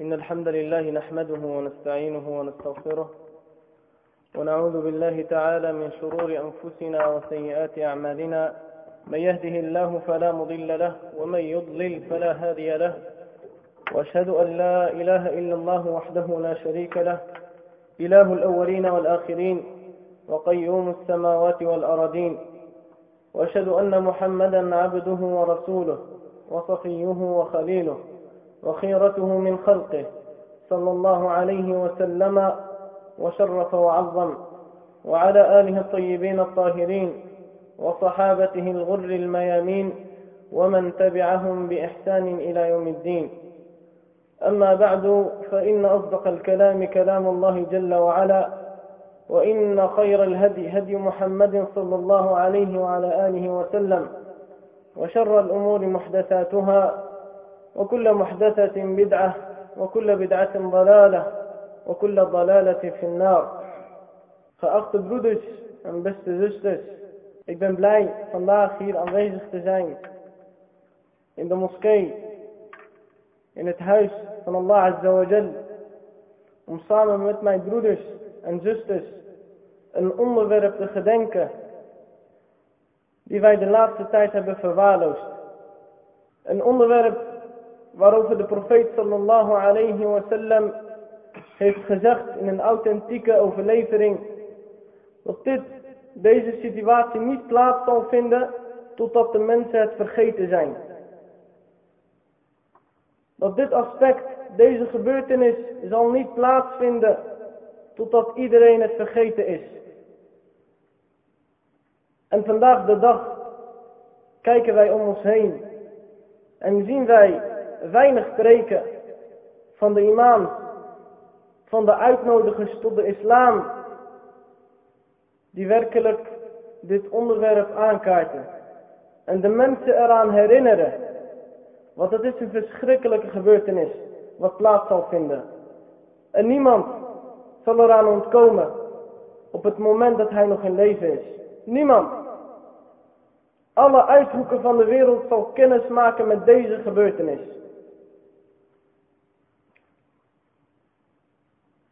إن الحمد لله نحمده ونستعينه ونستغفره ونعوذ بالله تعالى من شرور أنفسنا وسيئات أعمالنا. من يهده الله فلا مضل له ومن يضلل فلا هادي له. وأشهد أن لا إله إلا الله وحده لا شريك له. إله الأولين والآخرين وقيوم السماوات والأرضين وأشهد أن محمدا عبده ورسوله وصفيه وخليله. وخيرته من خلقه صلى الله عليه وسلم وشرف وعظم وعلى آله الطيبين الطاهرين وصحابته الغر الميامين ومن تبعهم بإحسان إلى يوم الدين. أما بعد فإن أصدق الكلام كلام الله جل وعلا وإن خير الهدي هدي محمد صلى الله عليه وعلى آله وسلم وشر الأمور محدثاتها وكل محدثة بدعة وكل بدعة ضلالة وكل ضلالة في النار Geachte broeders en beste zusters, ik ben blij vandaag hier aanwezig te zijn in de moskee, in het huis van Allah Azza wa Jal, om samen met mijn broeders en zusters een onderwerp te gedenken die wij de laatste tijd hebben verwaarloosd. Een onderwerp waarover de profeet sallallahu alayhi wa sallam heeft gezegd in een authentieke overlevering dat dit, deze situatie niet plaats zal vinden totdat de mensen het vergeten zijn. Dat dit aspect, deze gebeurtenis zal niet plaatsvinden totdat iedereen het vergeten is. En vandaag de dag kijken wij om ons heen en zien wij weinig spreken van de imams, van de uitnodigers tot de islam, die werkelijk dit onderwerp aankaarten en de mensen eraan herinneren, want het is een verschrikkelijke gebeurtenis wat plaats zal vinden. En niemand zal eraan ontkomen op het moment dat hij nog in leven is. Niemand. Alle uithoeken van de wereld zal kennis maken met deze gebeurtenis.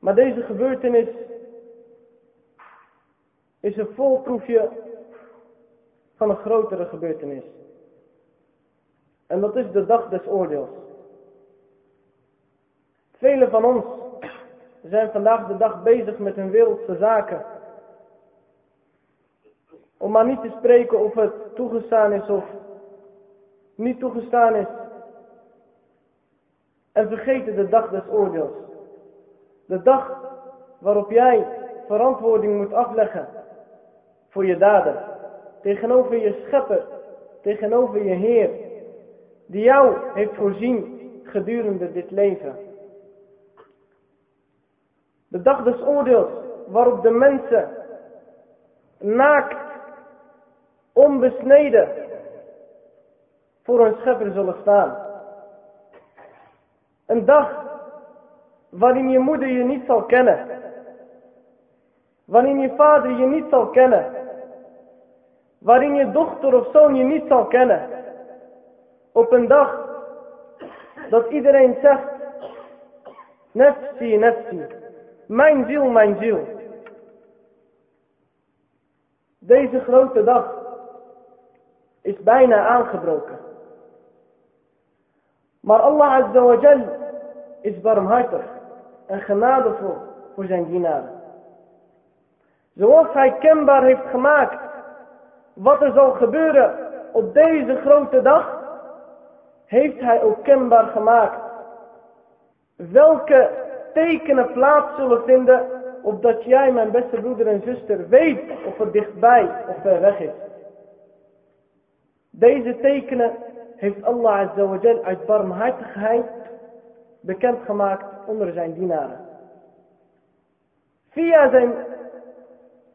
Maar deze gebeurtenis is een volproefje van een grotere gebeurtenis. En dat is de dag des oordeels. Velen van ons zijn vandaag de dag bezig met hun wereldse zaken. Om maar niet te spreken of het toegestaan is of niet toegestaan is. En vergeten de dag des oordeels. De dag waarop jij verantwoording moet afleggen voor je daden. Tegenover je schepper, tegenover je Heer, die jou heeft voorzien gedurende dit leven. De dag des oordeels waarop de mensen naakt, onbesneden voor hun schepper zullen staan. Een dag waarin je moeder je niet zal kennen. Waarin je vader je niet zal kennen. Waarin je dochter of zoon je niet zal kennen. Op een dag dat iedereen zegt, nefsi, nefsi, mijn ziel, mijn ziel. Deze grote dag is bijna aangebroken. Maar Allah Azza wa Jal is barmhartig en genadevol voor zijn dienaren. Zoals hij kenbaar heeft gemaakt wat er zal gebeuren op deze grote dag, heeft hij ook kenbaar gemaakt welke tekenen plaats zullen vinden opdat jij, mijn beste broeder en zuster, weet of het dichtbij of ver weg is. Deze tekenen heeft Allah Azza wa uit barmhartigheid bekendgemaakt onder zijn dienaren. Via zijn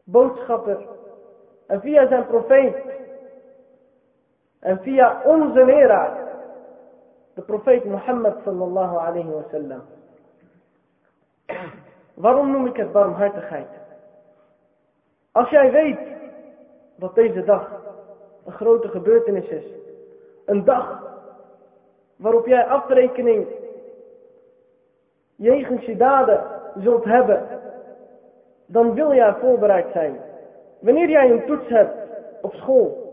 boodschapper en via zijn profeet en via onze leraar, de profeet Mohammed sallallahu alayhi wa sallam. Waarom noem ik het barmhartigheid? Als jij weet dat deze dag een grote gebeurtenis is, een dag waarop jij afrekening jegens je daden zult hebben, dan wil jij voorbereid zijn. Wanneer jij een toets hebt op school,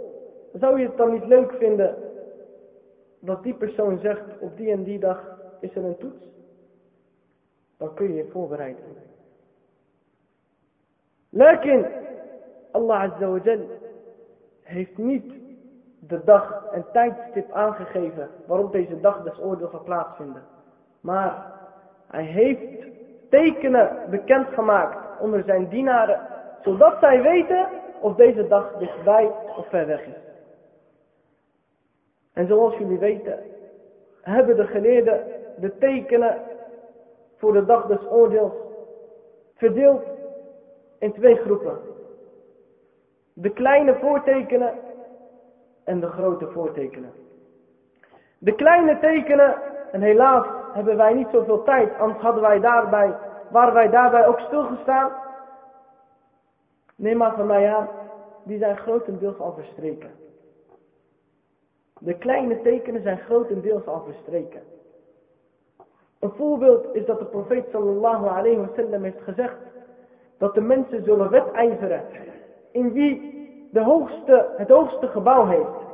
zou je het dan niet leuk vinden dat die persoon zegt op die en die dag is er een toets? Dan kun je je voorbereiden. Lekin, Allah Azza heeft niet de dag en tijdstip aangegeven waarop deze dag des oordeel zal plaatsvinden. Maar hij heeft tekenen bekendgemaakt onder zijn dienaren, zodat zij weten of deze dag dichtbij of ver weg is. En zoals jullie weten, hebben de geleerden de tekenen voor de dag des oordeels verdeeld in twee groepen. De kleine voortekenen en de grote voortekenen. De kleine tekenen, en helaas hebben wij niet zoveel tijd, anders hadden wij daarbij, waren wij daarbij ook stilgestaan. Neem maar van mij aan, die zijn grotendeels al verstreken. De kleine tekenen zijn grotendeels al verstreken. Een voorbeeld is dat de profeet sallallahu alayhi wa sallam heeft gezegd dat de mensen zullen wedijveren in wie de hoogste, het hoogste gebouw heeft.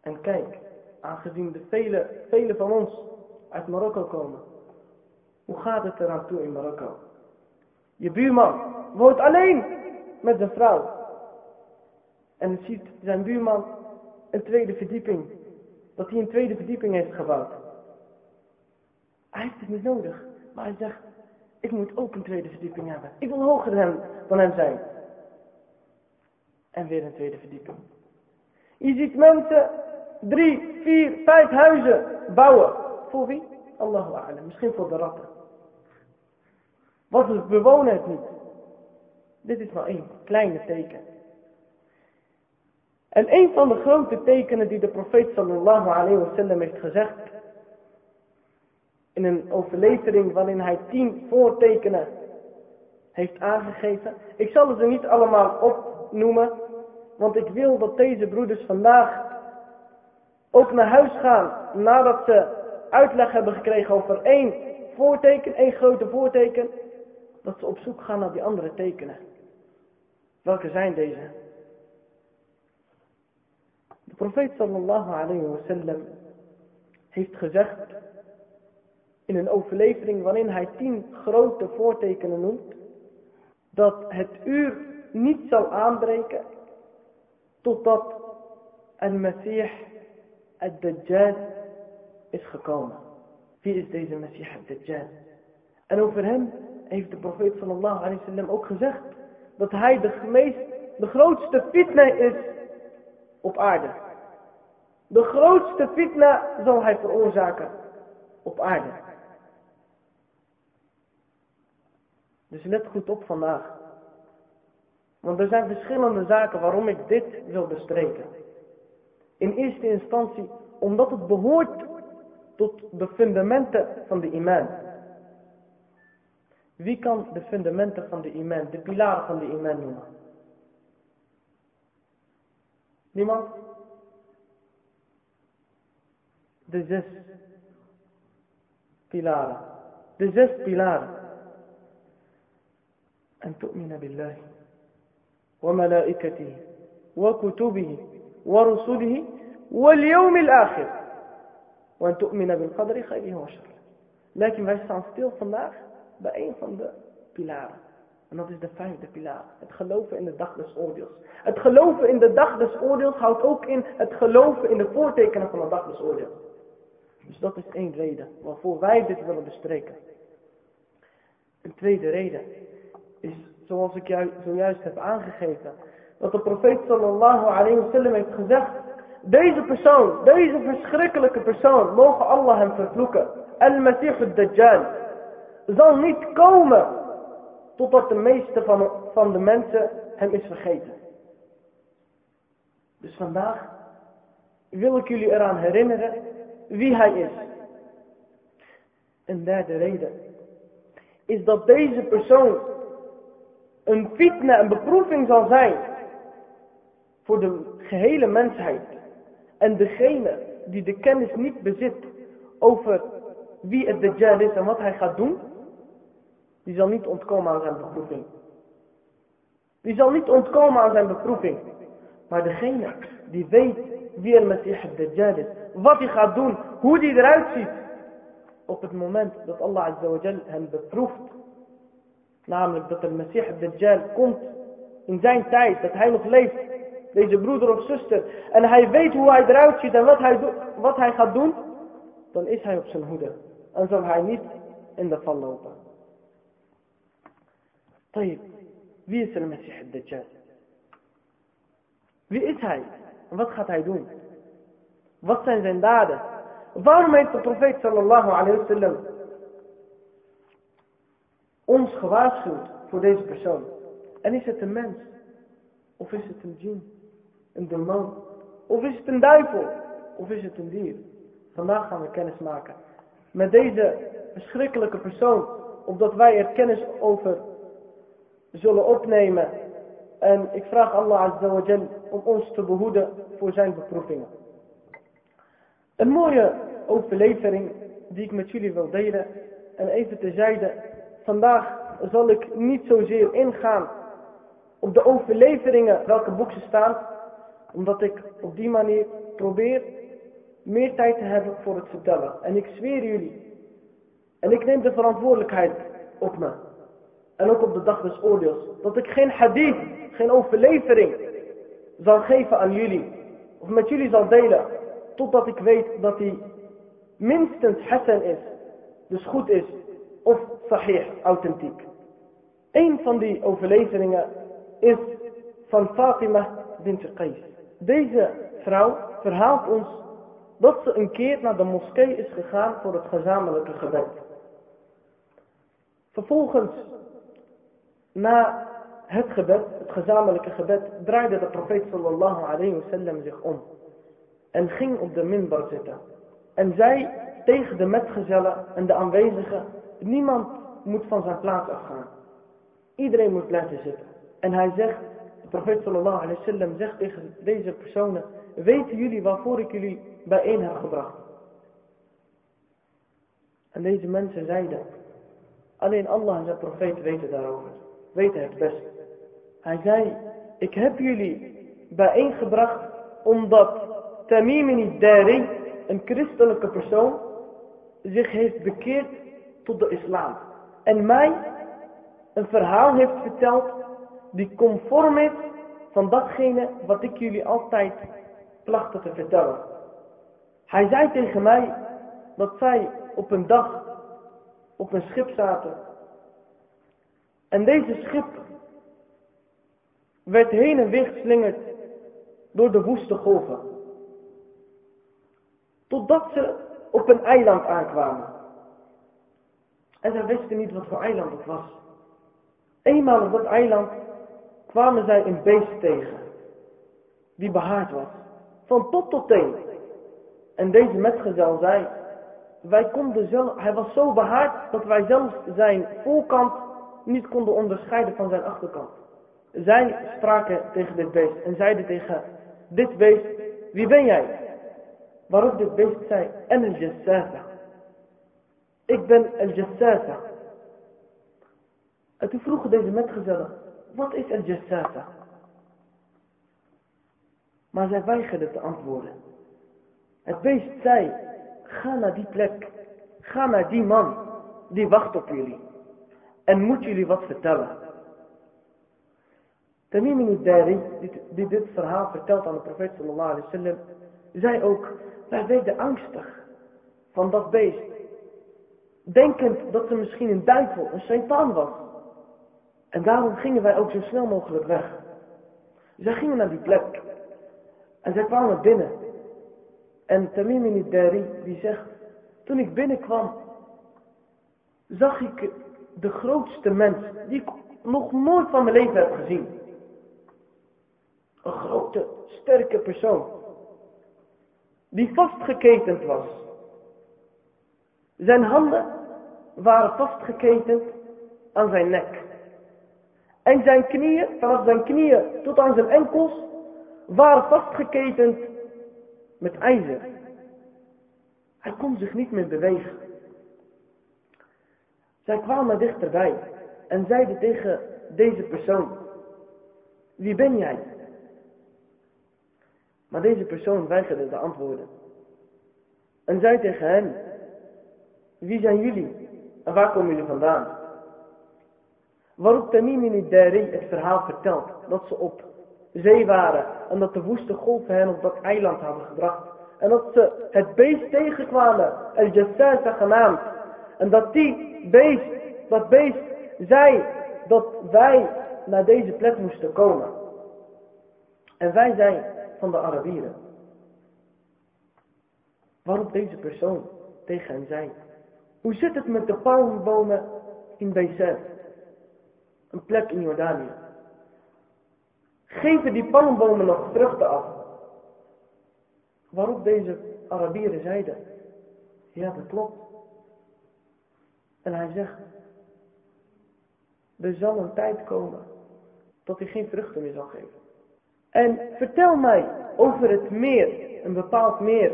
En kijk, aangezien de vele, vele van ons uit Marokko komen, hoe gaat het eraan toe in Marokko? Je buurman woont alleen met zijn vrouw. En ziet zijn buurman een tweede verdieping, dat hij een tweede verdieping heeft gebouwd. Hij heeft het niet nodig, maar hij zegt, ik moet ook een tweede verdieping hebben. Ik wil hoger dan, dan hem zijn. En weer een tweede verdieping. Je ziet mensen drie, vier, vijf huizen bouwen. Voor wie? Allahu a'lam. Misschien voor de ratten. Want we bewonen het niet. Dit is maar één kleine teken. En een van de grote tekenen die de profeet sallallahu alayhi wa sallam heeft gezegd. In een overlevering waarin hij tien voortekenen heeft aangegeven. Ik zal ze niet allemaal opnoemen. Want ik wil dat deze broeders vandaag ook naar huis gaan nadat ze uitleg hebben gekregen over één voorteken, één grote voorteken, dat ze op zoek gaan naar die andere tekenen. Welke zijn deze? De profeet sallallahu alayhi wa sallam heeft gezegd in een overlevering waarin hij tien grote voortekenen noemt, dat het uur niet zal aanbreken totdat een Messiah, het Dajjal, is gekomen. Wie is deze Messiah, het Dajjal? En over hem heeft de profeet sallallahu alayhi wa sallam ook gezegd dat hij de, meest, de grootste fitna is op aarde. De grootste fitna zal hij veroorzaken op aarde. Dus let goed op vandaag. Want er zijn verschillende zaken waarom ik dit wil bespreken. In eerste instantie omdat het behoort tot de fundamenten van de iman. Wie kan de fundamenten van de iman, de pilaren van de iman noemen? Niemand? De zes pilaren. De zes pilaren. En tu'mina billahi. وملائكته وكتبه ورسله واليوم الآخر وأن تؤمن بالقدر خيره وشره لكن wij staan stil vandaag bij een van de pilaren. En dat is de vijfde pilaar. Het geloven in de dag des oordeels. Het geloven in de dag des oordeels houdt ook in het geloven in de voortekenen van de dag des oordeels. Dus dat is één reden waarvoor wij dit willen bespreken. Een tweede reden is, zoals ik jou zojuist heb aangegeven, dat de profeet sallallahu alayhi wa sallam heeft gezegd, deze persoon, deze verschrikkelijke persoon, mogen Allah hem vervloeken. Al-Masih al-Dajjal zal niet komen totdat de meeste van, van de mensen hem is vergeten. Dus vandaag wil ik jullie eraan herinneren wie hij is. Een derde reden is dat deze persoon een fitna, een beproeving zal zijn voor de gehele mensheid. En degene die de kennis niet bezit over wie het Dajjal is en wat hij gaat doen, die zal niet ontkomen aan zijn beproeving. Die zal niet ontkomen aan zijn beproeving. Maar degene die weet wie el Messiah Dajjal is, wat hij gaat doen, hoe hij eruit ziet, op het moment dat Allah Azza hem beproeft, namelijk dat de Messiah Dajjal komt in zijn tijd, dat hij nog leeft, deze broeder of zuster, en hij weet hoe hij eruit ziet en wat hij, wat hij gaat doen, dan is hij op zijn hoede. En zal hij niet in de val lopen. طيب, wie is de Messiah Dajjal? Wie is hij? En wat gaat hij doen? Wat zijn zijn daden? Waarom heeft de profeet sallallahu alayhi wa sallam ons gewaarschuwd voor deze persoon? En is het een mens? Of is het een djinn? Een demon? Of is het een duivel? Of is het een dier? Vandaag gaan we kennis maken met deze verschrikkelijke persoon, opdat wij er kennis over zullen opnemen. En ik vraag Allah Azza wa Jal om ons te behoeden voor zijn beproevingen. Een mooie overlevering die ik met jullie wil delen. En even terzijde, vandaag zal ik niet zozeer ingaan op de overleveringen welke boeken staan. Omdat ik op die manier probeer meer tijd te hebben voor het vertellen. En ik zweer jullie. En ik neem de verantwoordelijkheid op me. En ook op de dag des oordeels. Dat ik geen hadith, geen overlevering zal geven aan jullie. Of met jullie zal delen. Totdat ik weet dat hij minstens hasan is. Dus goed is. Of sahih, authentiek. Een van die overleveringen is van Fatima bint Qais. Deze vrouw verhaalt ons dat ze een keer naar de moskee is gegaan voor het gezamenlijke gebed. Vervolgens, na het gebed, het gezamenlijke gebed, draaide de profeet sallallahu alayhi zich om. En ging op de minbar zitten. En zei tegen de metgezellen en de aanwezigen, niemand moet van zijn plaats afgaan. Iedereen moet blijven zitten. En hij zegt, de profeet sallallahu alayhi wasallam zegt tegen deze personen, weten jullie waarvoor ik jullie bijeen heb gebracht? En deze mensen zeiden, alleen Allah en zijn profeet weten daarover, weten het best. Hij zei, ik heb jullie bijeengebracht omdat Tamim Dari, een christelijke persoon, zich heeft bekeerd tot de islam. En mij een verhaal heeft verteld die conform is van datgene wat ik jullie altijd plachtte te vertellen. Hij zei tegen mij dat zij op een dag op een schip zaten. En deze schip werd heen en weer geslingerd door de woeste golven. Totdat ze op een eiland aankwamen. En zij wisten niet wat voor eiland het was. Eenmaal op dat eiland kwamen zij een beest tegen. Die behaard was. Van top tot teen. En deze metgezel zei, wij konden zelf, hij was zo behaard dat wij zelfs zijn voorkant niet konden onderscheiden van zijn achterkant. Zij spraken tegen dit beest en zeiden tegen dit beest, wie ben jij? Waarop dit beest zei, en el jassasa. Ik ben el jassasa. En toen vroegen deze metgezellen, wat is el jassasa? Maar zij weigerden te antwoorden. Het beest zei, ga naar die plek. Ga naar die man. Die wacht op jullie. En moet jullie wat vertellen. Tamim ibn Dari, die dit verhaal vertelt aan de profeet sallallahu alaihi wasallam, zei ook, wij werden angstig van dat beest. Denkend dat ze misschien een duivel, een satan was. En daarom gingen wij ook zo snel mogelijk weg. Zij gingen naar die plek. En zij kwamen binnen. En Tamim in die zegt, toen ik binnenkwam, zag ik de grootste mens die ik nog nooit van mijn leven heb gezien. Een grote, sterke persoon. Die vastgeketend was. Zijn handen waren vastgeketend aan zijn nek. En zijn knieën, vanaf zijn knieën tot aan zijn enkels, waren vastgeketend met ijzer. Hij kon zich niet meer bewegen. Zij kwamen dichterbij en zeiden tegen deze persoon, wie ben jij? Maar deze persoon weigerde de antwoorden. En zei tegen hen, wie zijn jullie en waar komen jullie vandaan? Waarop Tamim in Dari het verhaal vertelt dat ze op zee waren en dat de woeste golven hen op dat eiland hadden gebracht. En dat ze het beest tegenkwamen, El Jassasa genaamd. En dat die beest, dat beest, zei dat wij naar deze plek moesten komen. En wij zijn van de Arabieren. Waarop deze persoon tegen hen zei, hoe zit het met de palmbomen in Bezer? Een plek in Jordanië. Geven die palmbomen nog vruchten af? Waarop deze Arabieren zeiden, ja dat klopt. En hij zegt, er zal een tijd komen dat hij geen vruchten meer zal geven. En vertel mij over het meer, een bepaald meer,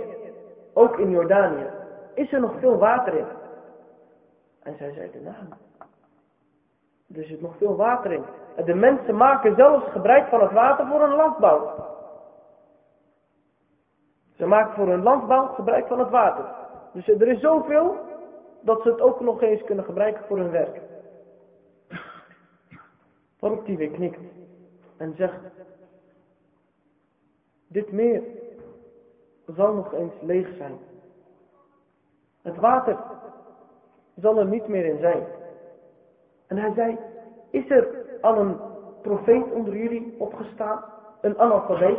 ook in Jordanië. Is er nog veel water in? En zij zeiden, nou, er zit nog veel water in. En de mensen maken zelfs gebruik van het water voor hun landbouw. Ze maken voor hun landbouw gebruik van het water. Dus er is zoveel dat ze het ook nog eens kunnen gebruiken voor hun werk. Waarop die weer knikt en zegt, dit meer zal nog eens leeg zijn. Het water zal er niet meer in zijn. En hij zei, is er al een profeet onder jullie opgestaan? Een analfabeet?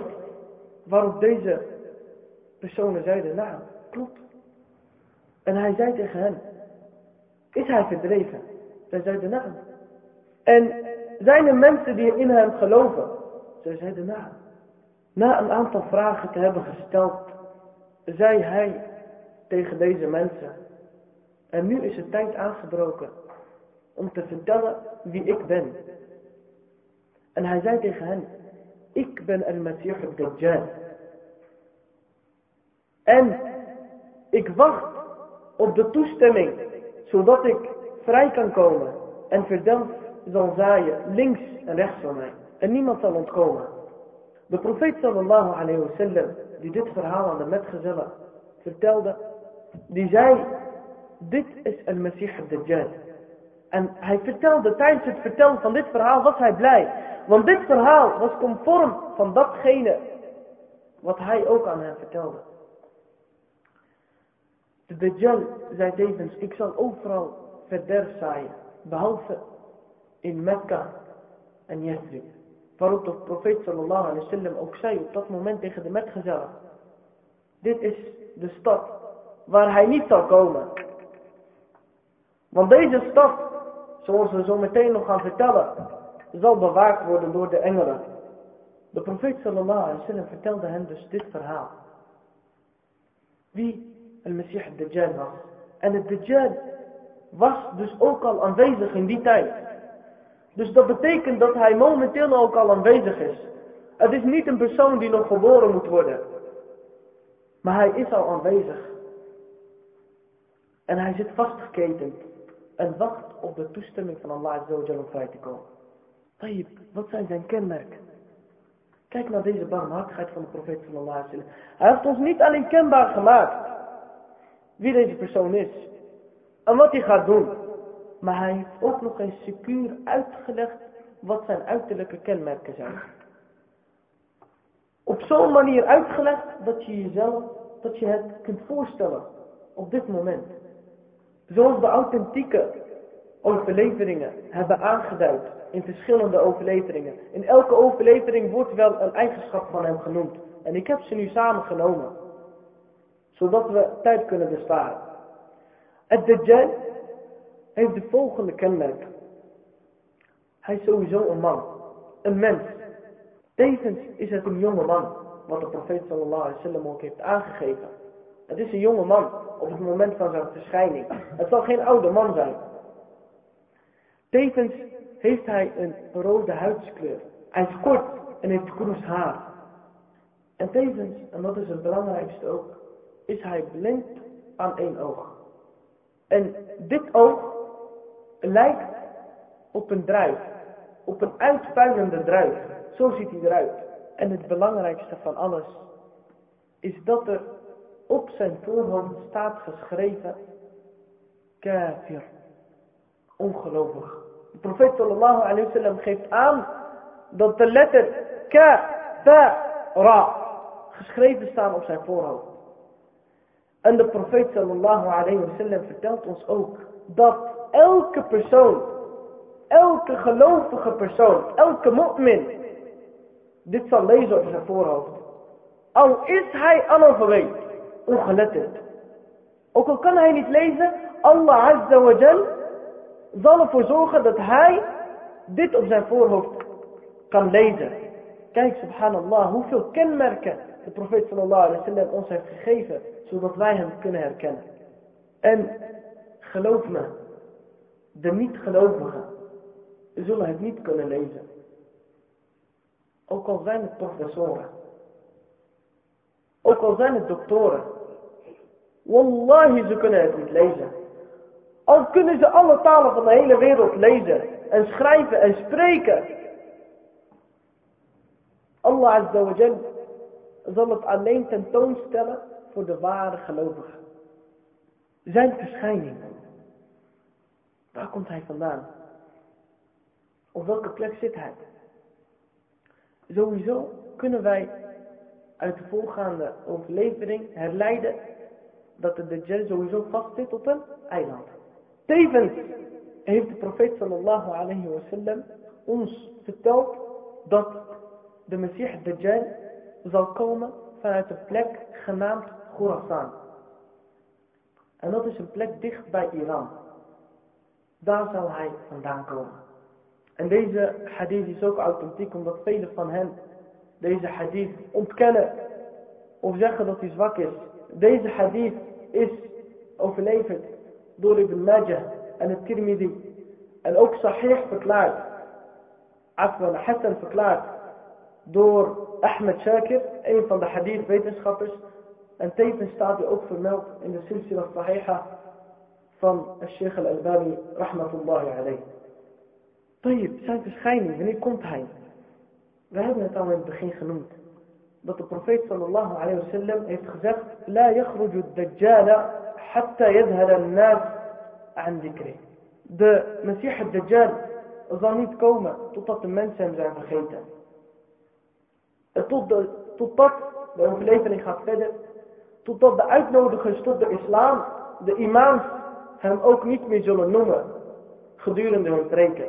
Waarop deze personen zeiden, nou, klopt. En hij zei tegen hen, is hij verdreven? Zij zeiden, nou. En zijn er mensen die in hem geloven? Zij zeiden, nou. Na een aantal vragen te hebben gesteld, zei hij tegen deze mensen, en nu is het tijd aangebroken om te vertellen wie ik ben. En hij zei tegen hen, ik ben al-Masih al-Dajjal. En ik wacht op de toestemming, zodat ik vrij kan komen en verdelf zal zaaien links en rechts van mij. En niemand zal ontkomen. De profeet sallallahu alayhi wa sallam, die dit verhaal aan de metgezellen vertelde, die zei, dit is al-Masih al-Dajjal. En hij vertelde, tijdens het vertellen van dit verhaal was hij blij. Want dit verhaal was conform van datgene wat hij ook aan hem vertelde. De Dajjal zei tevens, ik zal overal verderf zaaien, behalve in Mekka en Yathrib. Waarop de profeet sallallahu alaihi wasallam ook zei op dat moment tegen de metgezellen. Dit is de stad waar hij niet zal komen. Want deze stad, zoals we zo meteen nog gaan vertellen, zal bewaakt worden door de engelen. De profeet sallallahu alaihi wasallam vertelde hen dus dit verhaal. Wie al-Masih al-Dajjal was. En het Dajjal was dus ook al aanwezig in die tijd. Dus dat betekent dat hij momenteel ook al aanwezig is. Het is niet een persoon die nog geboren moet worden. Maar hij is al aanwezig. En hij zit vastgeketend. En wacht op de toestemming van Allah om vrij te komen. Tayyip, wat zijn zijn kenmerken? Kijk naar deze barmhartigheid van de profeet sallallahu alaihi wasallam. Hij heeft ons niet alleen kenbaar gemaakt. Wie deze persoon is. En wat hij gaat doen. Maar hij heeft ook nog eens secuur uitgelegd wat zijn uiterlijke kenmerken zijn. Op zo'n manier uitgelegd dat je jezelf, dat je het kunt voorstellen op dit moment. Zoals de authentieke overleveringen hebben aangeduid in verschillende overleveringen. In elke overlevering wordt wel een eigenschap van hem genoemd. En ik heb ze nu samengenomen. Zodat we tijd kunnen besparen. Het Dajjal heeft de volgende kenmerken. Hij is sowieso een man. Een mens. Tevens is het een jonge man. Wat de profeet sallallahu alaihi wasallam ook heeft aangegeven. Het is een jonge man op het moment van zijn verschijning. Het zal geen oude man zijn. Tevens heeft hij een rode huidskleur. Hij is kort en heeft kroes haar. En tevens, en dat is het belangrijkste ook, is hij blind aan één oog. En dit oog lijkt op een druif. Op een uitpuilende druif. Zo ziet hij eruit. En het belangrijkste van alles is dat er op zijn voorhoofd staat geschreven kafir. Ongelovig. De profeet sallallahu alayhi wa sallam geeft aan dat de letter ka, ta, ra geschreven staan op zijn voorhoofd. En de profeet sallallahu alayhi wa sallam vertelt ons ook dat elke persoon, elke gelovige persoon, elke mu'min, dit zal lezen op zijn voorhoofd. Al is hij analfabeet, ongeletterd. Ook al kan hij niet lezen, Allah Azza wa Jal zal ervoor zorgen dat hij dit op zijn voorhoofd kan lezen. Kijk, subhanallah, hoeveel kenmerken de profeet sallallahu alaihi wasallam ons heeft gegeven, zodat wij hem kunnen herkennen. En geloof me, de niet-gelovigen zullen het niet kunnen lezen. Ook al zijn het professoren. Ook al zijn het doktoren. Wallahi, ze kunnen het niet lezen. Al kunnen ze alle talen van de hele wereld lezen en schrijven en spreken. Allah Azza zal het alleen tentoonstellen voor de ware gelovigen. Zijn verschijning. Waar komt hij vandaan? Op welke plek zit hij? Sowieso kunnen wij uit de voorgaande overlevering herleiden dat de Dajjal sowieso vast zit op een eiland. Tevens heeft de profeet sallallahu alayhi ons verteld dat de Messiah Dajjal zal komen vanuit een plek genaamd Khurasan. En dat is een plek dicht bij Iran. Daar zal hij vandaan komen. En deze hadith is ook authentiek omdat velen van hen deze hadith ontkennen of zeggen dat hij zwak is. Deze hadith is overleverd door Ibn Majah en het Tirmidhi. En ook sahih verklaard. Afwan Hassan verklaard door Ahmed Shakir, een van de hadith wetenschappers. En tevens staat hij ook vermeld in de silsila sahiha van Sheikh al-Albani rahmatullahi alayhi. Tayyip, zijn verschijning, wanneer komt hij? We hebben het al in het begin genoemd. Dat de profeet sallallahu alayhi wa sallam heeft gezegd, La yakhruju dajjala hatta yadhala nas aan dikri. De Messiah al-Dajjal zal niet komen totdat de mensen hem zijn vergeten. Tot totdat, de overlevering gaat verder, totdat de uitnodigers tot de islam, de imams, hem ook niet meer zullen noemen gedurende hun preken.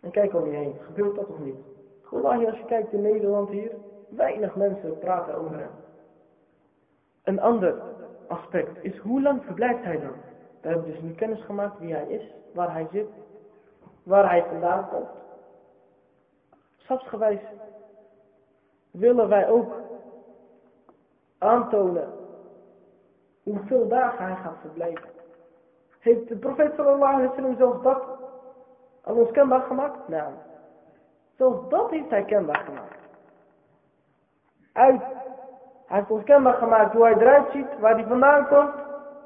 En kijk om je heen, gebeurt dat of niet? Wallahi, als je kijkt in Nederland hier, weinig mensen praten over hem. Een ander aspect is, hoe lang verblijft hij dan? We hebben dus nu kennis gemaakt wie hij is, waar hij zit, waar hij vandaan komt. Stapsgewijs willen wij ook aantonen hoeveel dagen hij gaat verblijven. Heeft de profeet sallallahu alaihi wasallam zelfs dat aan ons kenbaar gemaakt? Nou, zelfs dat heeft hij kenbaar gemaakt. Uit, hij heeft ons kenbaar gemaakt hoe hij eruit ziet, waar hij vandaan komt,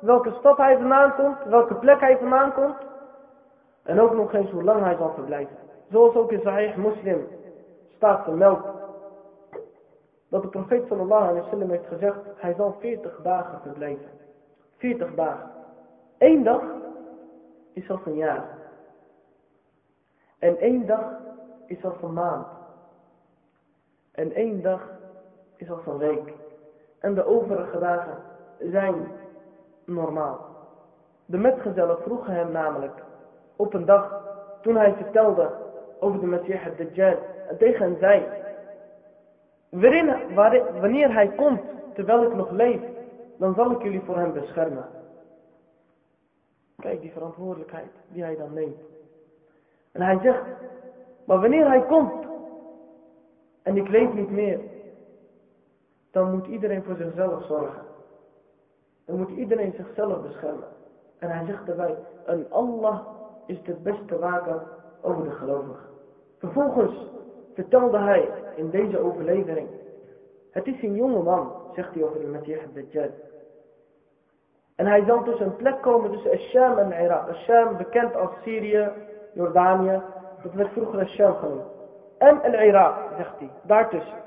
welke stad hij vandaan komt, welke plek hij vandaan komt. En ook nog eens hoe lang hij zal verblijven. Zoals ook in Sahih Muslim staat vermeld dat de profeet sallallahu alaihi wasallam heeft gezegd, hij zal 40 dagen verblijven. 40 dagen. Eén dag is als een jaar. En één dag is als een maand. En één dag is als een week. En de overige dagen zijn normaal. De metgezellen vroegen hem namelijk op een dag toen hij vertelde over de Messiah al-Dajjal en tegen hen zei wanneer hij komt terwijl ik nog leef, dan zal ik jullie voor hem beschermen. Kijk die verantwoordelijkheid die hij dan neemt. En hij zegt, maar wanneer hij komt en ik leef niet meer, dan moet iedereen voor zichzelf zorgen. Dan moet iedereen zichzelf beschermen. En hij zegt daarbij, en Allah is de beste waker over de gelovigen. Vervolgens vertelde hij in deze overlevering. Het is een jonge man, zegt hij over de Messiah Dajjal. En hij zal tussen een plek komen tussen Asham en Irak. Asham bekend als Syrië, Jordanië. Dat werd vroeger Asham genoemd. En Irak, zegt hij. Daartussen.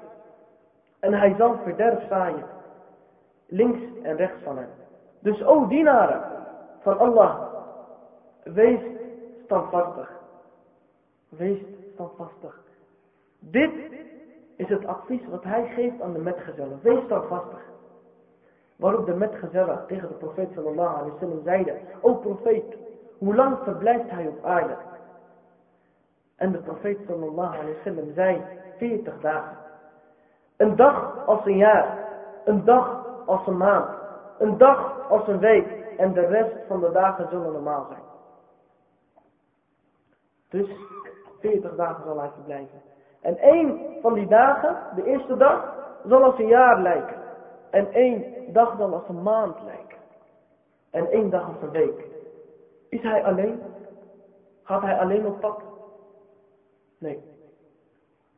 En hij zal verderf zaaien. Links en rechts van hem. Dus o dienaren van Allah. Wees standvastig. Wees standvastig. Dit is het advies wat hij geeft aan de metgezellen. Wees standvastig. Waarop de metgezellen tegen de profeet sallallahu alaihi wasallam zeiden. O profeet, hoe lang verblijft hij op aarde? En de profeet sallallahu alaihi wasallam zei 40 dagen. Een dag als een jaar. Een dag als een maand. Een dag als een week. En de rest van de dagen zullen normaal zijn. Dus 40 dagen zal hij verblijven. En één van die dagen, de eerste dag, zal als een jaar lijken. En één dag dan als een maand lijken. En één dag als een week. Is hij alleen? Gaat hij alleen op pad? Nee.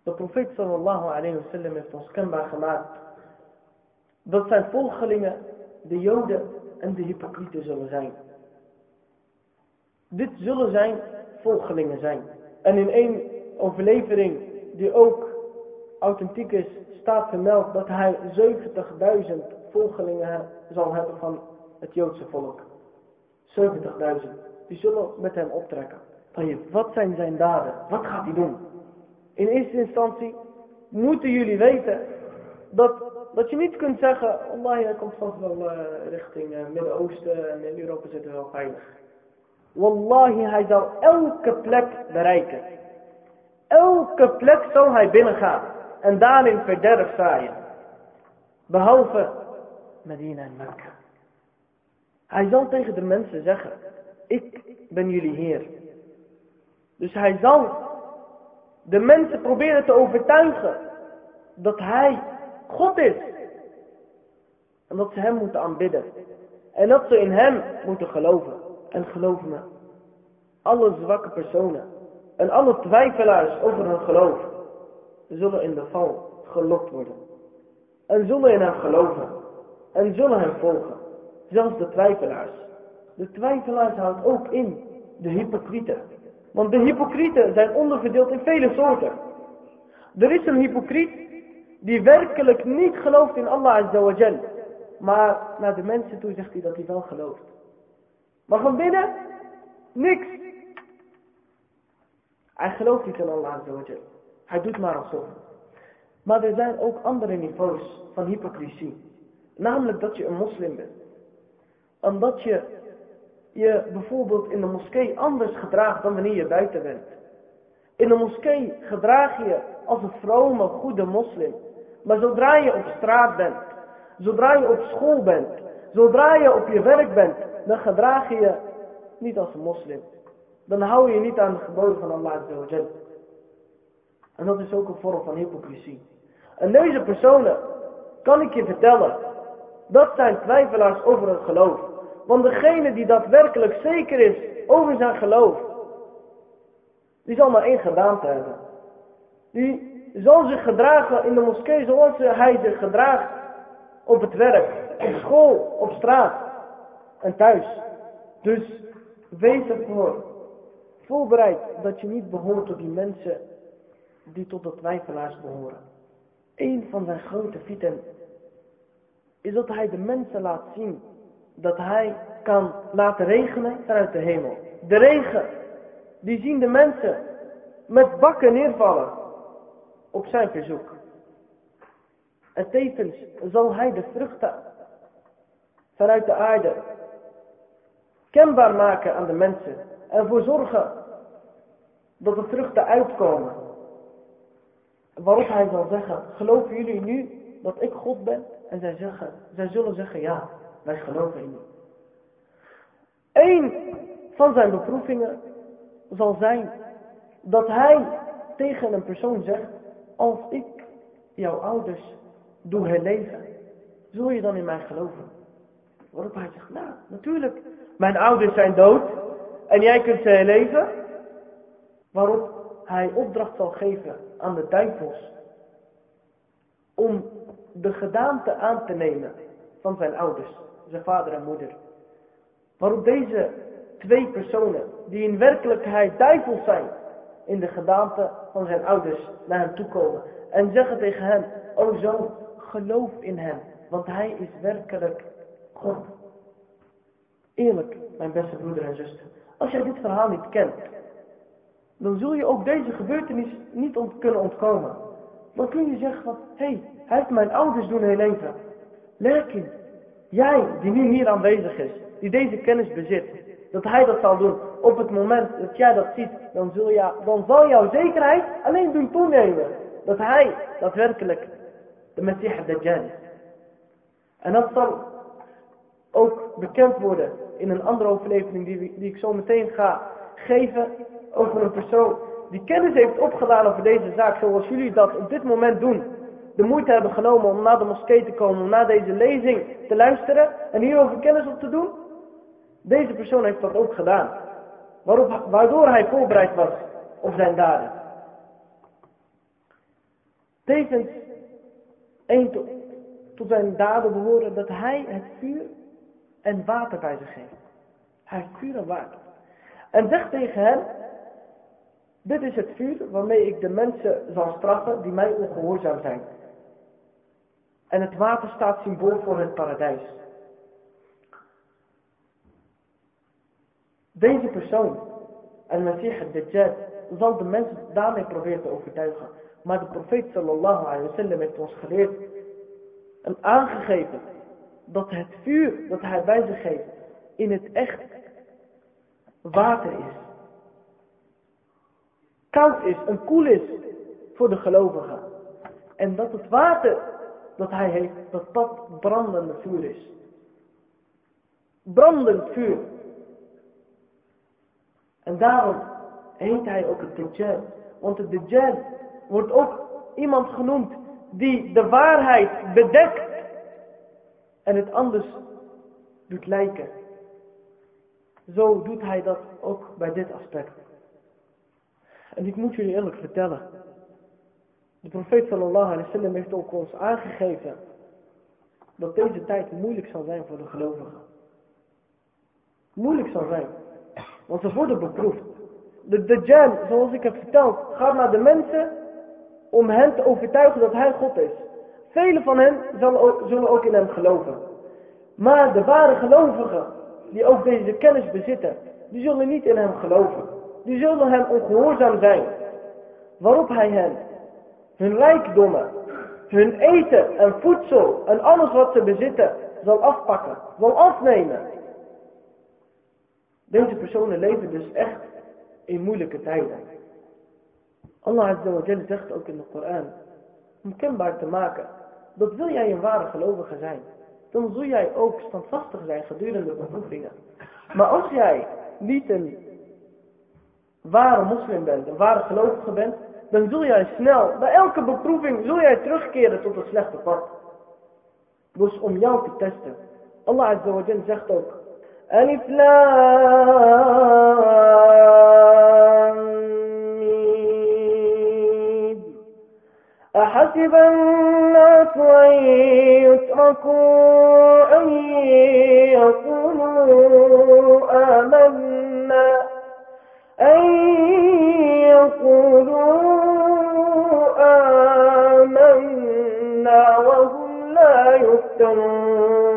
De profeet sallallahu alayhi wa sallam heeft ons kenbaar gemaakt. Dat zijn volgelingen de joden en de hypocrieten zullen zijn. Dit zullen zijn volgelingen zijn. En in één overlevering die ook authentiek is, staat vermeld dat hij 70.000 volgelingen zal hebben van het Joodse volk. 70.000. Die zullen met hem optrekken. Wat zijn zijn daden? Wat gaat hij doen? In eerste instantie moeten jullie weten dat, dat je niet kunt zeggen, Allah, hij komt vast wel uh, richting uh, Midden-Oosten en in Europa zitten we wel veilig. Wallahi, hij zal elke plek bereiken. Elke plek zal hij binnengaan en daarin verderf zaaien. Behalve Medina en Mekka. Hij zal tegen de mensen zeggen, ik ben jullie Heer. Dus hij zal de mensen proberen te overtuigen dat hij God is. En dat ze hem moeten aanbidden. En dat ze in hem moeten geloven. En geloof me, alle zwakke personen en alle twijfelaars over hun geloof zullen in de val gelokt worden. En zullen in hem geloven. En zullen hem volgen. Zelfs de twijfelaars. De twijfelaars houdt ook in de hypocrieten. Want de hypocrieten zijn onderverdeeld in vele soorten. Er is een hypocriet die werkelijk niet gelooft in Allah Azza Maar naar de mensen toe zegt hij dat hij wel gelooft. Maar van binnen, niks. Hij gelooft niet in Allah Azza Hij doet maar alsof. Maar er zijn ook andere niveaus van hypocrisie. Namelijk dat je een moslim bent. Omdat je je bijvoorbeeld in de moskee anders gedraagt dan wanneer je buiten bent. In de moskee gedraag je als een vrome, goede moslim. Maar zodra je op straat bent, zodra je op school bent, zodra je op je werk bent, dan gedraag je je niet als een moslim. Dan hou je niet aan de geboden van Allah En dat is ook een vorm van hypocrisie. En deze personen, kan ik je vertellen, dat zijn twijfelaars over het geloof. Want degene die daadwerkelijk zeker is over zijn geloof, die zal maar één gedaante hebben. Die zal zich gedragen in de moskee zoals hij zich gedraagt op het werk, op school, op straat en thuis. Dus wees ervoor voorbereid dat je niet behoort tot die mensen die tot de twijfelaars behoren. Een van zijn grote fieten is dat hij de mensen laat zien dat hij kan laten regenen vanuit de hemel. De regen, die zien de mensen met bakken neervallen op zijn verzoek. En tevens zal hij de vruchten vanuit de aarde kenbaar maken aan de mensen. En ervoor zorgen dat de vruchten uitkomen. Waarop hij zal zeggen, geloven jullie nu dat ik God ben? En zij, zeggen, zij zullen zeggen, ja, wij geloven in u. Eén van zijn beproevingen zal zijn dat hij tegen een persoon zegt, als ik jouw ouders doe herleven, zul je dan in mij geloven? Waarop hij zegt, nou, natuurlijk, mijn ouders zijn dood en jij kunt ze herleven. Waarop hij opdracht zal geven aan de duivels om de gedaante aan te nemen van zijn ouders, zijn vader en moeder. Waarop deze twee personen, die in werkelijkheid duivels zijn, in de gedaante van zijn ouders naar hem toe komen. En zeggen tegen hem, o zoon, geloof in hem, want hij is werkelijk God. Eerlijk, mijn beste broeder en zuster, als jij dit verhaal niet kent, dan zul je ook deze gebeurtenis niet kunnen ontkomen. Dan kun je zeggen van, hé, hey, hij heeft mijn ouders doen heel. Lekker, jij die nu hier aanwezig is, die deze kennis bezit, dat hij dat zal doen. Op het moment dat jij dat ziet, dan, zul dan zal jouw zekerheid alleen doen toenemen. Dat hij daadwerkelijk de Messiah Dajjal is. En dat zal ook bekend worden in een andere overlevering die, die ik zo meteen ga geven over een persoon die kennis heeft opgedaan over deze zaak zoals jullie dat op dit moment doen. De moeite hebben genomen om naar de moskee te komen, om naar deze lezing te luisteren en hierover kennis op te doen. Deze persoon heeft dat ook gedaan. Waarop, waardoor hij voorbereid was op zijn daden. Tevens, één tot, zijn daden behoren dat hij het vuur en water bij zich heeft. Hij heeft vuur en water. En zegt tegen hen, dit is het vuur waarmee ik de mensen zal straffen die mij ongehoorzaam zijn. En het water staat symbool voor het paradijs. Deze persoon, en Messiah Dajjal, zal de mensen daarmee proberen te overtuigen. Maar de profeet sallallahu alayhi wa sallam heeft ons geleerd en aangegeven dat het vuur dat hij bij zich heeft in het echt water is. Koud is en koel is voor de gelovigen. En dat het water dat hij heeft, dat dat brandende vuur is. Brandend vuur. En daarom heet hij ook het Dajjal. Want het Dajjal wordt ook iemand genoemd die de waarheid bedekt en het anders doet lijken. Zo doet hij dat ook bij dit aspect. En ik moet jullie eerlijk vertellen. De profeet sallallahu alaihi wasallam heeft ook ons aangegeven dat deze tijd moeilijk zal zijn voor de gelovigen. Moeilijk zal zijn. Want ze worden beproefd. De Dajjal, zoals ik heb verteld, gaat naar de mensen om hen te overtuigen dat hij God is. Velen van hen zullen ook in hem geloven. Maar de ware gelovigen, die ook deze kennis bezitten, die zullen niet in hem geloven. Die zullen hem ongehoorzaam zijn. Waarop hij hen hun rijkdommen, hun eten en voedsel en alles wat ze bezitten zal afpakken, zal afnemen. Deze personen leven dus echt in moeilijke tijden. Allah Azza zegt ook in de Koran, om kenbaar te maken, dat wil jij een ware gelovige zijn, dan zul jij ook standvastig zijn gedurende beproevingen. Maar als jij niet een ware moslim bent, een ware gelovige bent, dan zul jij snel, bij elke beproeving, zul jij terugkeren tot het slechte pad. Dus om jou te testen. Allah Azza wa Jalla zegt ook, Alif أحسب الناس أن يتركوا أن يقولوا آمنا أن يقولوا آمنا وهم لا يفتنون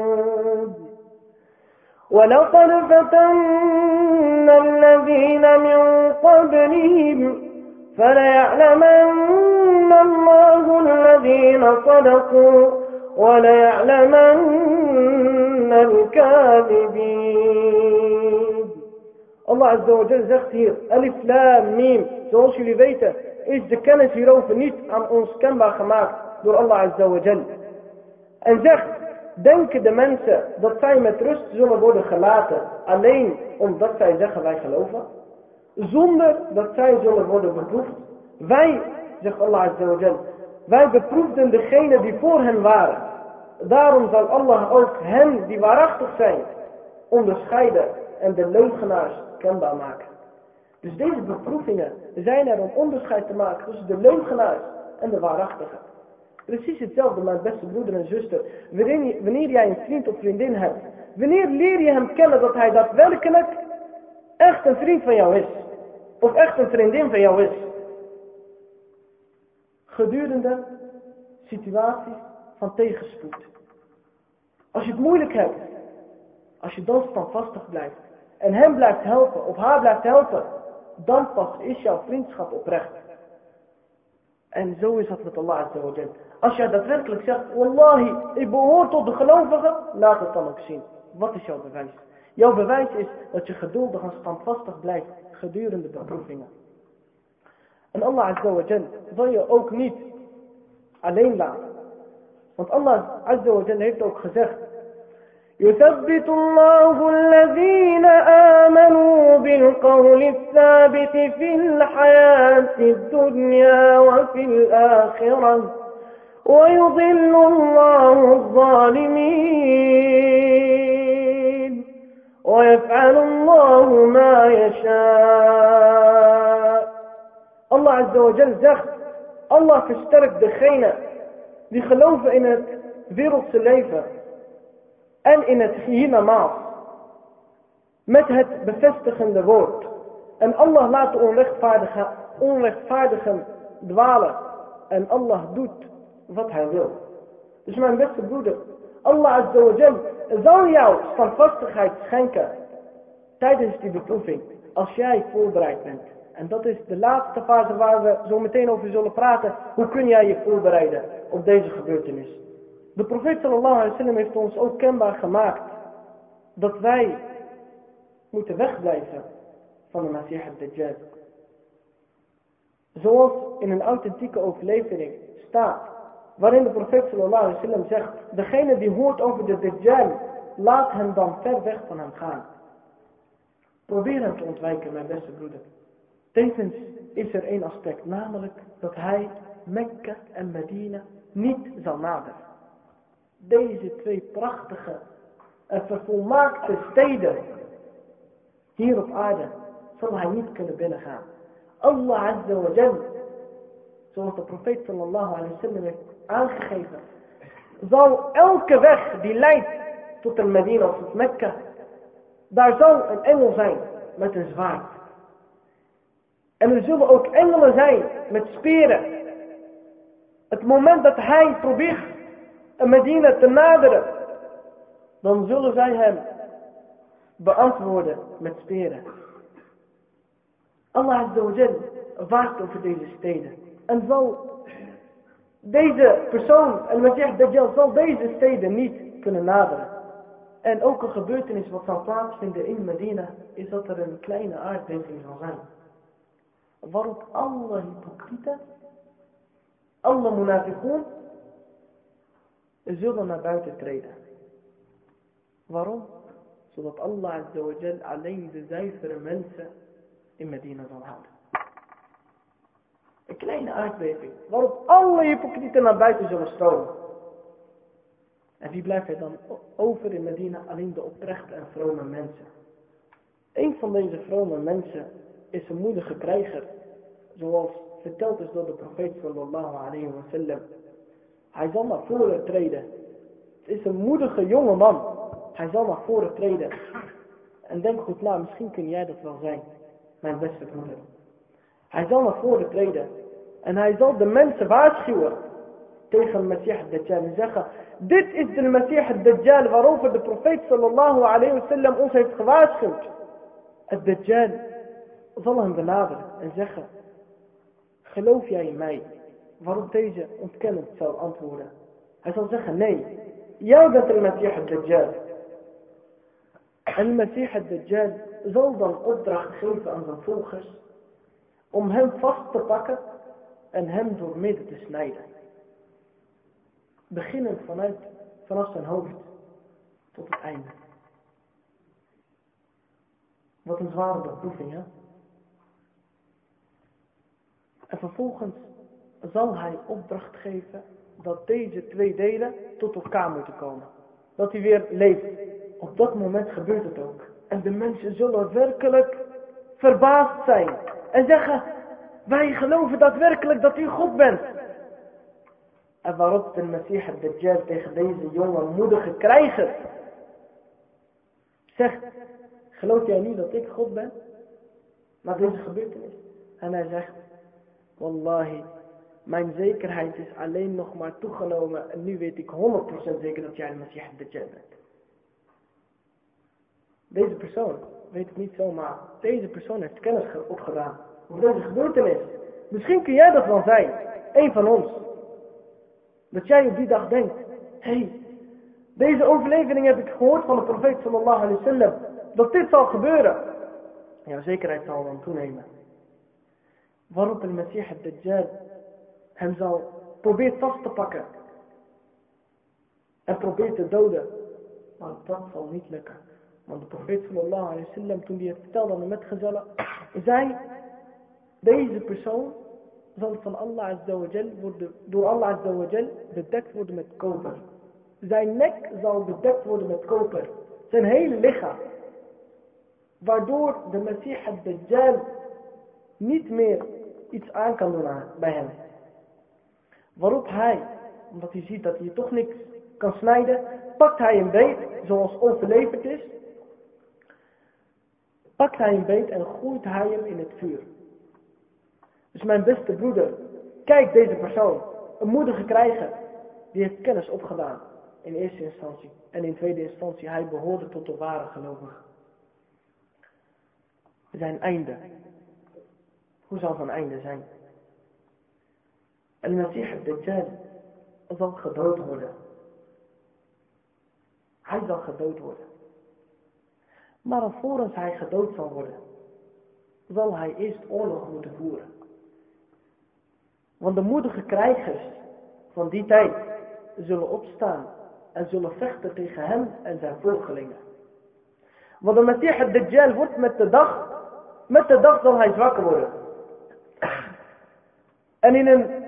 ولقد فتنا الذين من قبلهم فليعلمن الله الذين صدقوا وليعلمن الكاذبين wa Jal zegt hier, alif, la, mim. Zoals jullie weten is de kennis hierover niet aan ons kenbaar gemaakt door Allah Azza wa Jal. En zegt, denken de mensen dat zij met rust zullen worden gelaten alleen omdat zij zeggen wij geloven? Zonder dat zij zullen worden beproefd. Wij, zegt Allah Azza wa Jal, wij beproefden degene die voor hen waren. Daarom zal Allah ook hen die waarachtig zijn onderscheiden en de leugenaars kenbaar maken. Dus deze beproevingen zijn er om onderscheid te maken tussen de leugenaars en de waarachtigen. Precies hetzelfde, mijn beste broeder en zuster. Wanneer, wanneer jij een vriend of vriendin hebt, wanneer leer je hem kennen dat hij daadwerkelijk echt een vriend van jou is? Of echt een vriendin van jou is? Gedurende situaties van tegenspoed. Als je het moeilijk hebt, als je dan standvastig blijft en hem blijft helpen of haar blijft helpen, dan pas is jouw vriendschap oprecht. En zo is dat met Allah Azza wa Als jij daadwerkelijk zegt, Wallahi, ik behoor tot de gelovigen, laat het dan ook zien. Wat is jouw bewijs? Jouw bewijs is dat je geduldig en standvastig blijft gedurende de beproevingen. En Allah Azza wa zal je ook niet alleen laten. Want Allah Azza wa heeft ook gezegd, يثبت الله الذين آمنوا بالقول الثابت في الحياة الدنيا وفي الآخرة ويضل الله الظالمين. ويفعل الله ما يشاء. الله عز وجل versterkt degene die geloven in het wereldse leven en in het hiernamaals. Met het bevestigende woord. En Allah laat de onrechtvaardigen, onrechtvaardigen dwalen. En Allah doet wat hij wil. Dus mijn beste broeder, Allah Azza zal jou standvastigheid schenken tijdens die beproeving. Als jij voorbereid bent. En dat is de laatste fase waar we zo meteen over zullen praten. Hoe kun jij je voorbereiden op deze gebeurtenis? De profeet sallallahu alaihi wasallam heeft ons ook kenbaar gemaakt dat wij moeten wegblijven van de Masih al-Dajjal. Zoals in een authentieke overlevering staat, waarin de profeet sallallahu alaihi wasallam zegt, degene die hoort over de Dajjal, laat hem dan ver weg van hem gaan. Probeer hem te ontwijken, mijn beste broeder. Tevens is er één aspect, namelijk dat hij Mekka en Medina niet zal naderen deze twee prachtige en vervolmaakte steden hier op aarde zal hij niet kunnen binnengaan. Allah Azza wa Jal, zoals de profeet sallallahu alayhi wa sallam heeft aangegeven, zal elke weg die leidt tot een Medina of tot Mekka, daar zal een engel zijn met een zwaard. En er zullen ook engelen zijn met speren. Het moment dat hij probeert en Medina te naderen, dan zullen zij hem beantwoorden met speren. Allah Azza waakt over deze steden. En zal deze persoon, en Masih Dajjal, zal deze steden niet kunnen naderen. En ook een gebeurtenis wat zal plaatsvinden in Medina, is dat er een kleine aardbeving zal zijn. Waarop alle hypocrieten, alle munafiqoon, zullen naar buiten treden. Waarom? Zodat Allah Azza alleen de zuivere mensen in Medina zal houden. Een kleine aardbeving, waarop alle hypocrieten naar buiten zullen stromen. En wie blijft er dan over in Medina? Alleen de oprechte en vrome mensen. Een van deze vrome mensen is een moedige krijger, zoals verteld is door de profeet sallallahu alayhi wa sallam. Hij zal naar voren treden. Het is een moedige jonge man. Hij zal naar voren treden. En denk goed na, misschien kun jij dat wel zijn. Mijn beste broeder. Hij zal naar voren treden. En hij zal de mensen waarschuwen tegen Messiah Dajjal. En zeggen, dit is de Messiah Dajjal waarover de profeet sallallahu alayhi wa sallam ons heeft gewaarschuwd. Het Dajjal zal hem benaderen en zeggen, geloof jij in mij? Waarop deze ontkennend zal antwoorden. Hij zal zeggen, nee, jij bent de Messiah al-Dajjal. Messiah al-Dajjal zal dan opdracht geven aan zijn volgers om hem vast te pakken en hem door midden te snijden. Beginnend vanuit, vanaf zijn hoofd tot het einde. Wat een zware beproeving, hè? En vervolgens zal hij opdracht geven dat deze twee delen tot elkaar moeten komen. Dat hij weer leeft. Op dat moment gebeurt het ook. En de mensen zullen werkelijk verbaasd zijn. En zeggen, wij geloven daadwerkelijk dat u God bent. En waarop de Messiah Dajjal tegen deze jonge moedige krijger zegt, geloof jij niet dat ik God ben? Maar deze gebeurtenis. En hij zegt, Wallahi, mijn zekerheid is alleen nog maar toegenomen en nu weet ik 100% zeker dat jij de Messiah Dajjal bent. Deze persoon, weet ik niet zomaar, deze persoon heeft kennis opgedaan over deze gebeurtenis. Misschien kun jij dat wel zijn, een van ons. Dat jij op die dag denkt, hé, hey, deze overlevering heb ik gehoord van de profeet sallallahu alaihi wasallam, dat dit zal gebeuren. Jouw zekerheid zal dan toenemen. Waarop de Messiah Dajjal hem zal proberen vast te pakken. En probeert te doden. Maar dat zal niet lukken. Want de profeet sallallahu alaihi wasallam, toen hij het vertelde aan de metgezellen, zei, deze persoon zal van Allah azawajal worden, door Allah azawajal bedekt worden met koper. Zijn nek zal bedekt worden met koper. Zijn hele lichaam. Waardoor de Messiah al-Dajjal niet meer iets aan kan doen bij hem. Waarop hij, omdat hij ziet dat hij toch niks kan snijden, pakt hij een beet, zoals overleverd is. Pakt hij een beet en gooit hij hem in het vuur. Dus mijn beste broeder, kijk deze persoon, een moedige krijger, die heeft kennis opgedaan in eerste instantie. En in tweede instantie, hij behoorde tot de ware gelovigen. Zijn einde. Hoe zal zijn einde zijn? Al-Masih al-Dajjal zal gedood worden. Hij zal gedood worden. Maar alvorens hij gedood zal worden, zal hij eerst oorlog moeten voeren. Want de moedige krijgers van die tijd zullen opstaan en zullen vechten tegen hem en zijn volgelingen. Want de Messiah al-Dajjal wordt met de dag, met de dag zal hij zwakker worden. En in een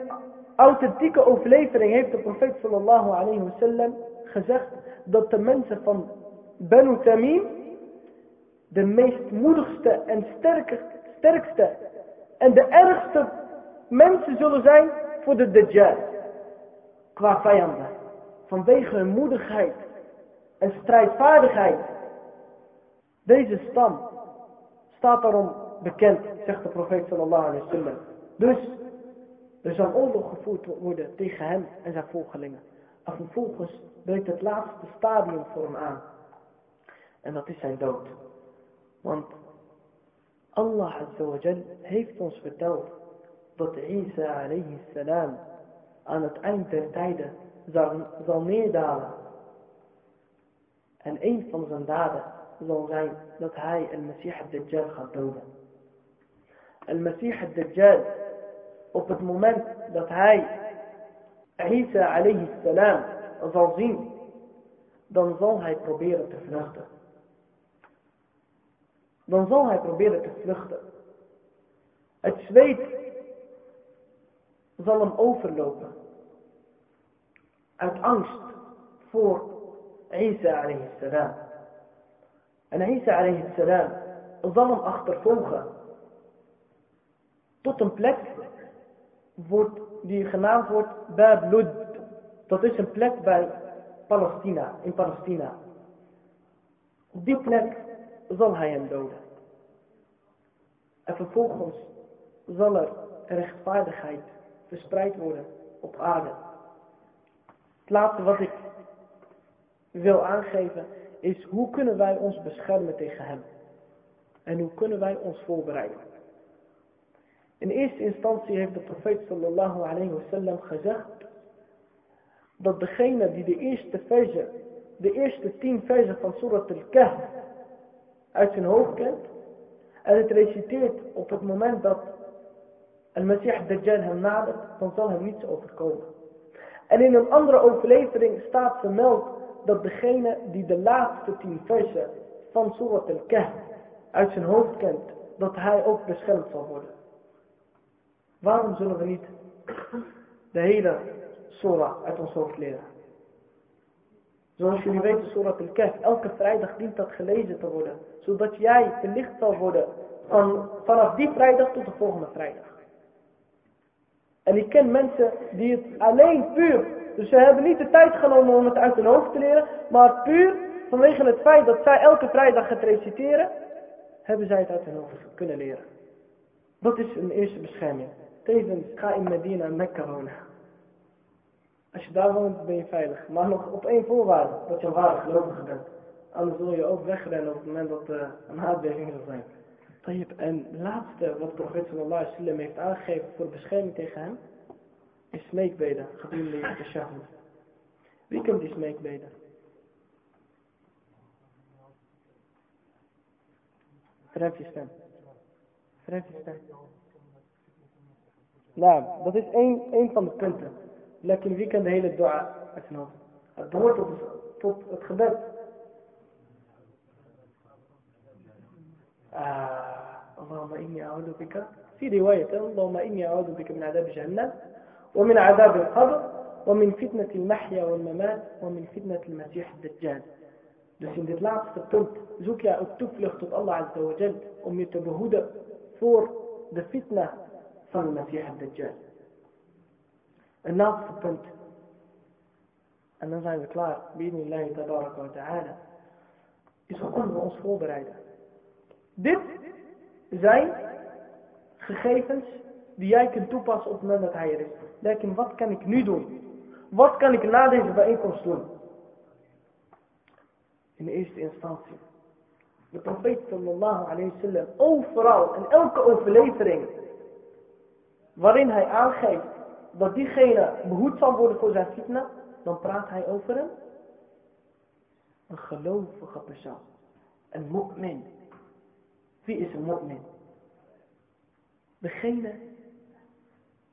authentieke overlevering heeft de profeet sallallahu alayhi wasallam gezegd dat de mensen van Banu Tamim de meest moedigste en sterkste en de ergste mensen zullen zijn voor de Dajjal. Qua vijanden. Vanwege hun moedigheid en strijdvaardigheid. Deze stam staat daarom bekend, zegt de profeet sallallahu alayhi wa sallam. Dus er zal oorlog gevoerd worden tegen hem en zijn volgelingen. En vervolgens breekt het laatste stadium voor hem aan. En dat is zijn dood. Want Allah heeft ons verteld dat Isa alayhi salam aan het eind der tijden zal, zal neerdalen. En een van zijn daden zal zijn dat hij al-Masih al-Dajjal gaat doden. Al-Masih al-Dajjal, op het moment dat hij Isa alayhi salam zal zien, dan zal hij proberen te vluchten. Dan zal hij proberen te vluchten. Het zweet zal hem overlopen. Uit angst voor Isa alayhi salam. En Isa alayhi salam zal hem achtervolgen. Tot een plek wordt, die genaamd wordt Bab Lud. Dat is een plek bij Palestina, in Palestina. Op die plek zal hij hem doden. En vervolgens zal er rechtvaardigheid verspreid worden op aarde. Het laatste wat ik wil aangeven is hoe kunnen wij ons beschermen tegen hem? En hoe kunnen wij ons voorbereiden? In eerste instantie heeft de profeet sallallahu alayhi wasallam gezegd dat degene die de eerste verse, de eerste tien versen van Surat al-Kahf uit zijn hoofd kent en het reciteert op het moment dat Al-Masih Dajjal hem nadert, dan zal hem niets overkomen. En in een andere overlevering staat vermeld dat degene die de laatste tien versen van Surat al-Kahf uit zijn hoofd kent, dat hij ook beschermd zal worden. Waarom zullen we niet de hele surah uit ons hoofd leren? Zoals jullie weten, Surat al-Kahf, elke vrijdag dient dat gelezen te worden. Zodat jij verlicht zal worden van, vanaf die vrijdag tot de volgende vrijdag. En ik ken mensen die het alleen puur, dus ze hebben niet de tijd genomen om het uit hun hoofd te leren, maar puur vanwege het feit dat zij elke vrijdag het reciteren, hebben zij het uit hun hoofd kunnen leren. Dat is een eerste bescherming. Tevens, ga in Medina en Mekka wonen. Als je daar woont, ben je veilig. Maar nog op één voorwaarde, dat je een ware gelovige bent. Anders zul je ook wegrennen op het moment dat uh, een aardbeving zal zijn. En laatste wat profeet alaihi wasallam heeft aangegeven voor bescherming tegen hem, is smeekbeden gedurende je tashahud. Wie kent die smeekbeden? Verhef je stem. Verhef je stem. نعم بس إيش اين أين طمطنت لكن في كان هي الدعاء. أثناء. الضمور تخبرت آه، اللهم إني أعوذ بك. في رواية اللهم إني أعوذ بك من عذاب جهنم ومن عذاب القبر ومن فتنة المحيا والممات ومن فتنة المسيح الدجال. بس ان ديت لاف ستونت زوكيا أكتب لخطب الله عز وجل امي تبهودا فور ذا فتنه van de Messiah al-Dajjal. Een laatste punt. En dan zijn we klaar. Bismillah tabaraka wa ta'ala. Is hoe kunnen we ons voorbereiden? Dit zijn gegevens die jij kunt toepassen op het moment dat hij er is. Lekker, wat kan ik nu doen? Wat kan ik na deze bijeenkomst doen? In eerste instantie. De profeet sallallahu alayhi wa sallam, overal, in elke overlevering, waarin hij aangeeft dat diegene behoed zal worden voor zijn fitna, dan praat hij over hem. Een gelovige persoon. Een mu'min. Wie is een mu'min? Degene,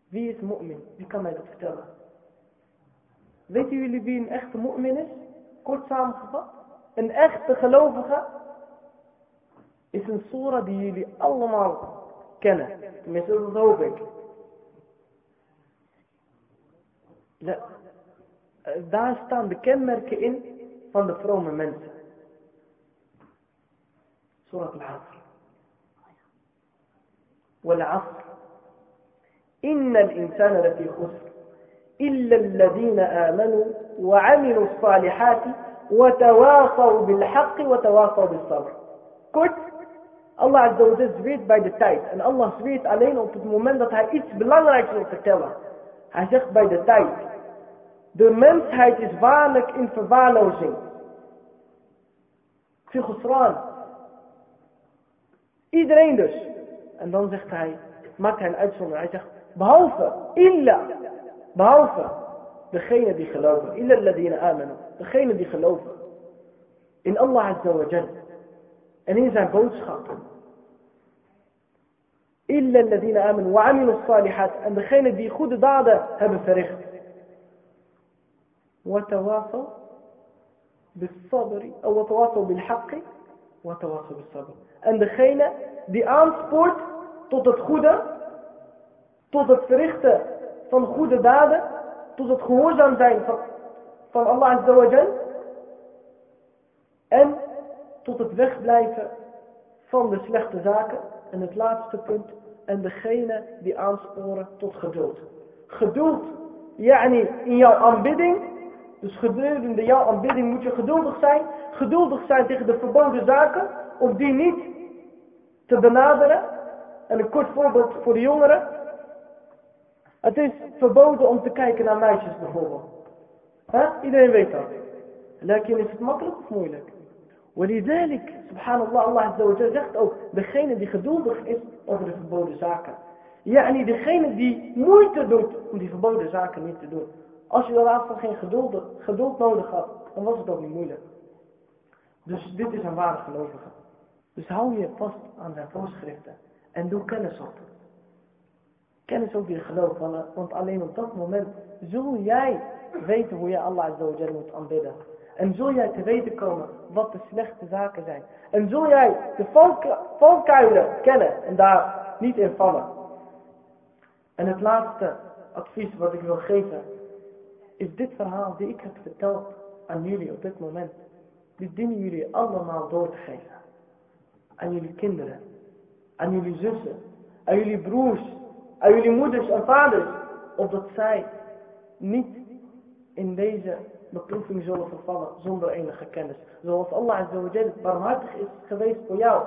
wie is mu'min? Wie kan mij dat vertellen? Weten jullie wie een echte mu'min is? Kort samengevat. Een echte gelovige is een surah die jullie allemaal kennen. Tenminste, dat hoop ik. Daar staan de kenmerken in van de vrome mensen. Surah al-Asr. والعصر إن الإنسان لفي خسر إلا الذين آمنوا وعملوا الصالحات وتواصوا بالحق وتواصوا بالصبر Kort, Allah Azza wa zweert bij de tijd. En Allah zweert alleen op het moment dat hij iets belangrijks wil vertellen. Hij zegt bij de tijd. De mensheid is waarlijk in verwaarlozing. Fi Iedereen dus. En dan zegt hij, maakt hij een uitzondering. Hij zegt, behalve, illa, behalve degene die geloven. Illa alladina amanu. Degene die geloven. In Allah Azza wa Jal. En in zijn boodschappen. Illa alladina amanu wa amilu salihat. En degene die goede daden hebben verricht. وتواصوا بالصبر أو وتواصوا بالحق وتواصوا بالصبر en degene die aanspoort tot het goede, tot het verrichten van goede daden, tot het gehoorzaam zijn van, van Allah Azza wa Jal, en tot het wegblijven van de slechte zaken. En het laatste punt, en degene die aansporen tot geduld. Geduld, yani in jouw aanbidding, dus gedurende jouw aanbidding moet je geduldig zijn. Geduldig zijn tegen de verboden zaken, om die niet te benaderen. En een kort voorbeeld voor de jongeren. Het is verboden om te kijken naar meisjes bijvoorbeeld. Iedereen weet dat. Lekker is het makkelijk of moeilijk? ولذلك, subhanallah, Allah Azza zegt ook, degene die geduldig is over de verboden zaken. Ja, en degene die moeite doet om die verboden zaken niet te doen. Als je laatste geen geduld, geduld nodig had, dan was het ook niet moeilijk. Dus dit is een ware gelovige. Dus hou je vast aan zijn voorschriften. En doe kennis op. Kennis over je geloof. Want alleen op dat moment zul jij weten hoe je Allah Azza moet aanbidden. En zul jij te weten komen wat de slechte zaken zijn. En zul jij de valkuilen kennen en daar niet in vallen. En het laatste advies wat ik wil geven. Is dit verhaal die ik heb verteld aan jullie op dit moment. Dit dienen jullie allemaal door te geven aan jullie kinderen, aan jullie zussen, aan jullie broers, aan jullie moeders en vaders. opdat zij niet in deze beproeving zullen vervallen zonder enige kennis. Zoals Allah Azza barmhartig is geweest voor jou.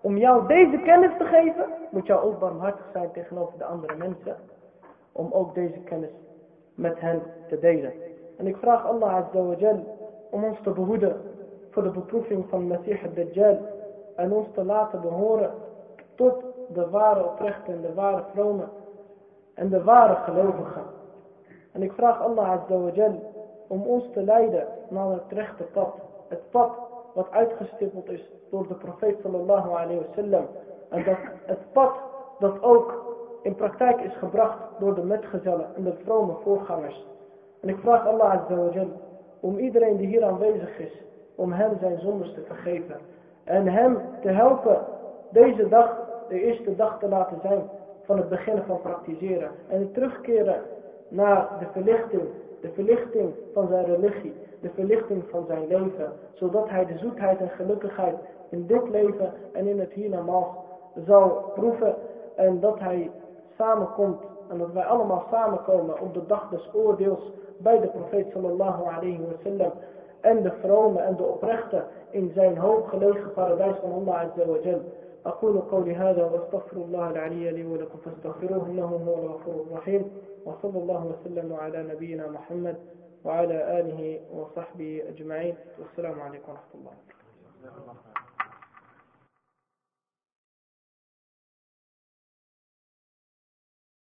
Om jou deze kennis te geven, moet jou ook barmhartig zijn tegenover de andere mensen. Om ook deze kennis met hen te delen. En ik vraag Allah Azza om ons te behoeden voor de beproeving van Messiah Dajjal. En ons te laten behoren tot de ware oprechte de ware vrome en de ware gelovigen. En ik vraag Allah Azza om ons te leiden naar het rechte pad. Het pad wat uitgestippeld is door de profeet sallallahu alayhi wasallam. En dat het pad dat ook in praktijk is gebracht door de metgezellen en de vrome voorgangers. En ik vraag Allah Azza om iedereen die hier aanwezig is, om hem zijn zondes te vergeven. En hem te helpen deze dag de eerste dag te laten zijn van het beginnen van praktiseren. En het terugkeren naar de verlichting, de verlichting van zijn religie, de verlichting van zijn leven. Zodat hij de zoetheid en gelukkigheid in dit leven en in het hiernamaals zal proeven. En dat hij samenkomt en dat wij allemaal samenkomen op de dag des oordeels bij de profeet sallallahu alayhi wa sallam. En de vrome en de oprechte in zijn hooggelegen paradijs van Allah azza wa jal. أقول قولي هذا وأستغفر الله العلي لي ولكم فاستغفروه إنه هو الغفور الرحيم وصلى الله وسلم على نبينا محمد وعلى آله وصحبه أجمعين والسلام عليكم ورحمة الله